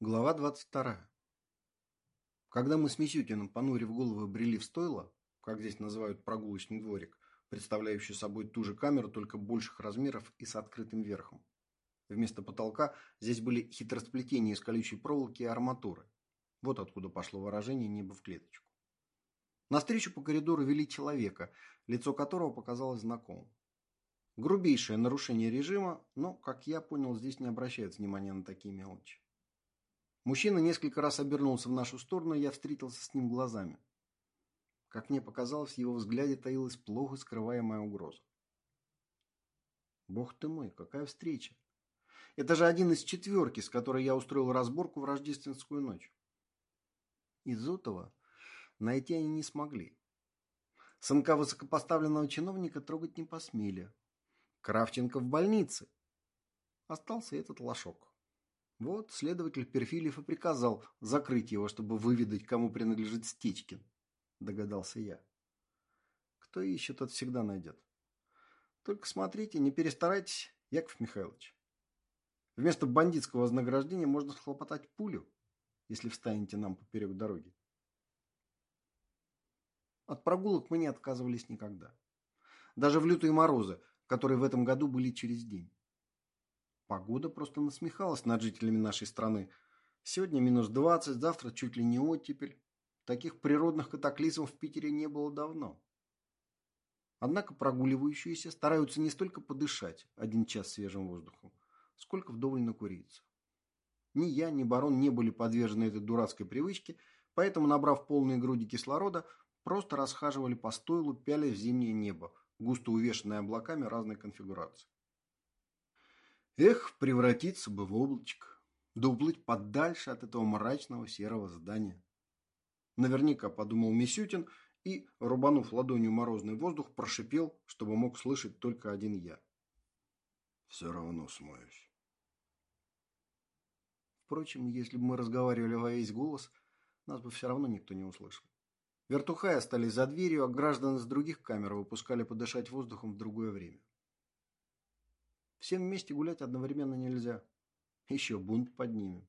Глава 22. Когда мы с Мисютиным, понурив головы, брели в стойло, как здесь называют прогулочный дворик, представляющий собой ту же камеру, только больших размеров и с открытым верхом. Вместо потолка здесь были хитросплетения из колючей проволоки и арматуры. Вот откуда пошло выражение «небо в клеточку». Навстречу по коридору вели человека, лицо которого показалось знакомым. Грубейшее нарушение режима, но, как я понял, здесь не обращают внимания на такие мелочи. Мужчина несколько раз обернулся в нашу сторону, и я встретился с ним глазами. Как мне показалось, в его взгляде таилась плохо скрываемая угроза. Бог ты мой, какая встреча! Это же один из четверки, с которой я устроил разборку в рождественскую ночь. Изотова найти они не смогли. Сынка высокопоставленного чиновника трогать не посмели. Кравченко в больнице. Остался этот лошок. Вот следователь Перфильев и приказал закрыть его, чтобы выведать, кому принадлежит Стечкин, догадался я. Кто ищет, тот всегда найдет. Только смотрите, не перестарайтесь, Яков Михайлович. Вместо бандитского вознаграждения можно схлопотать пулю, если встанете нам поперек дороги. От прогулок мы не отказывались никогда. Даже в лютые морозы, которые в этом году были через день. Погода просто насмехалась над жителями нашей страны. Сегодня минус 20, завтра чуть ли не оттепель. Таких природных катаклизмов в Питере не было давно. Однако прогуливающиеся стараются не столько подышать один час свежим воздухом, сколько вдоволь накуриться. Ни я, ни барон не были подвержены этой дурацкой привычке, поэтому, набрав полные груди кислорода, просто расхаживали по стойлу, пяля в зимнее небо, густо увешанное облаками разной конфигурации. Эх, превратиться бы в облачко, да уплыть подальше от этого мрачного серого здания. Наверняка подумал Мисютин и, рубанув ладонью морозный воздух, прошипел, чтобы мог слышать только один я. Все равно смоюсь. Впрочем, если бы мы разговаривали во весь голос, нас бы все равно никто не услышал. Вертухаи остались за дверью, а граждан из других камер выпускали подышать воздухом в другое время. Всем вместе гулять одновременно нельзя. Еще бунт поднимем.